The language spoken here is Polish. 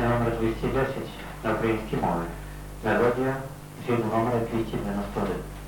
piosenka numer 210 na ukraińskiej mowie. Melodia, film numer 291.